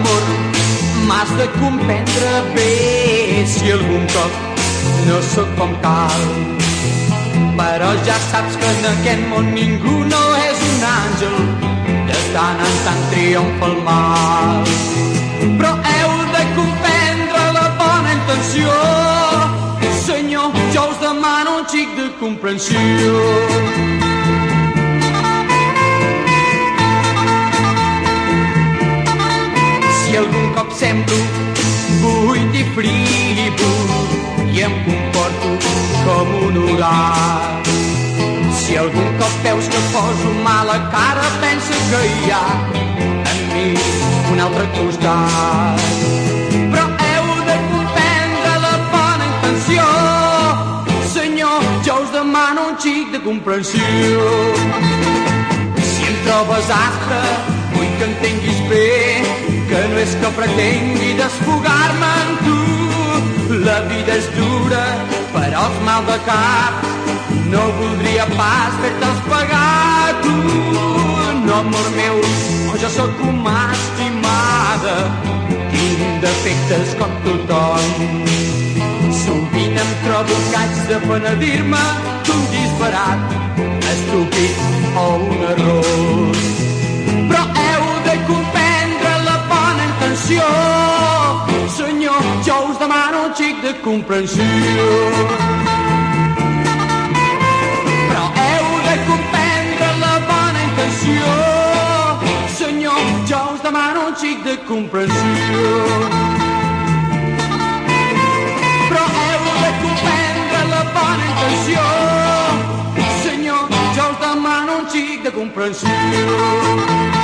amor m'has de comprendre bé si algun cop no sóc com cal. Però ja saps que en aquest món ningú no és un àngel, de tant en tant triomfa el mal. Però heu de comprendre la bona intenció, senyor, jo us demano un xic de comprensió. Algun cop semblo buit i frívol i em comporto com un hogar. Si algun cop veus que poso mala cara, pensa que hi ha en mi un altre costat. Però heu de comprendre la bona intenció. Senyor, jo us demano un xic de comprensió. Si em trobes astre, pretengui desfogar-me en tu. La vida és dura, però els mal de cap no voldria pas fer-te'ls pagar tu. No, amor meu, oh, jo sóc una estimada, tinc defectes com tothom. Sovint em trobo que haig de penedir-me d'un disparat, estúpid o un error. Demano un xic de comprensió. Però heu de comprendre la bona intenció. Senyor, jo us demano un xic de comprensió. Però heu de comprendre la bona intenció. Senyor, jo us demano un xic de comprensió.